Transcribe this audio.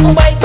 Oh my